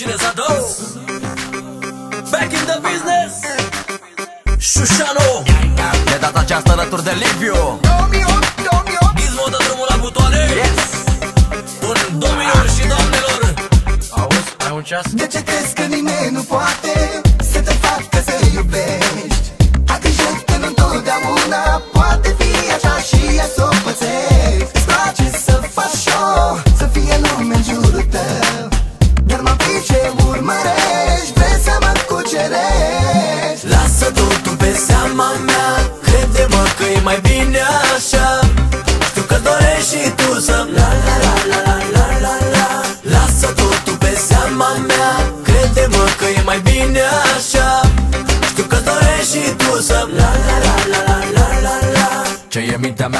cine s-a dus? Back in the business. Șușano De data aceasta alături de Liviu. 2008, 2008 Gizmo dă drumul la butoane. Yes. Un domnilor și doamnelor. Auzi, ai un ceas? De ce crezi că nimeni nu poate e mai bine așa. Știu că dorești și tu să La la la la la. la la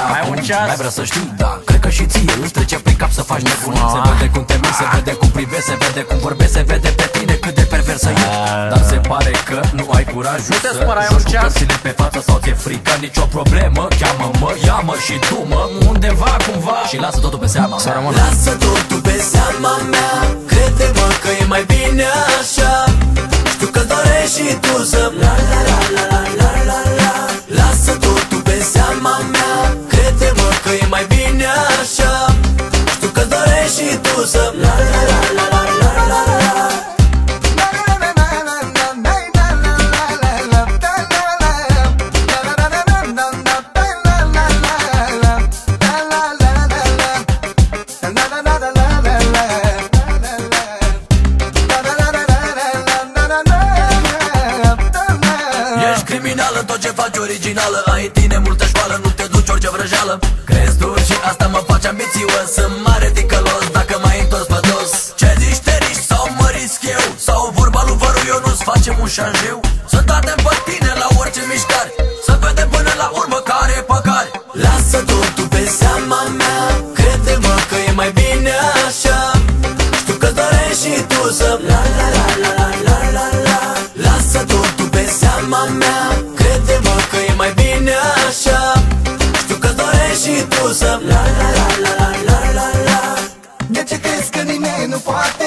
e mintea mea Ai acum? un ceas? Mai vrea să știu, da. Cred că și ție îți trece prin cap să faci nebun Se vede cum te miri, se vede cum privești Se vede cum vorbești, se vede pe tine cât de perversă ești. Dar se pare că nu ai curajul Nu te să supăra, ai joci un cu ceas? cărțile pe față sau ți-e frică Nicio problemă, cheamă-mă, ia-mă și du-mă Undeva, cumva. Și lasă totul pe seama Să rămână. Lasă totul pe seama mea. Crede-mă că e mai bine așa. Știu că dorești și tu să dorești și tu să La la la la la la la la Ești criminal în tot ce faci originală. Ai în tine multă școală, nu te duci orice vrăjeală. Crezi tu și asta mă face ambițios. Sunt mare șanjeu Sunt atent pe tine la orice mișcare Să vedem până la urmă care e păcare Lasă totul pe seama mea Crede-mă că e mai bine așa Știu că dorești și tu să La la la la la la la la Lasă totul pe seama mea Crede-mă că e mai bine așa Știu că dorești și tu să La la la la la la la la De ce crezi că nimeni nu poate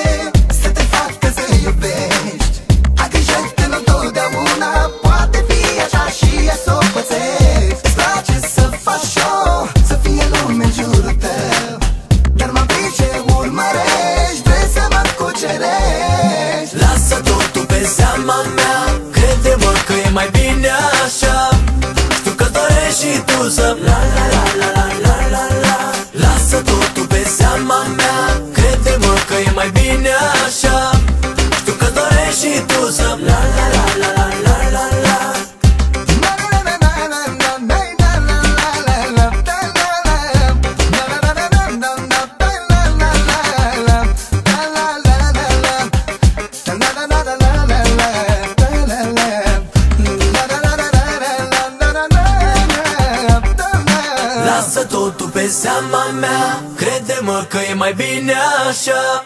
și tu să La la la la la la la la. Lasă totul pe seama mea. Crede-mă că e mai bine Lasă totul pe seama mea. Crede-mă că e mai bine așa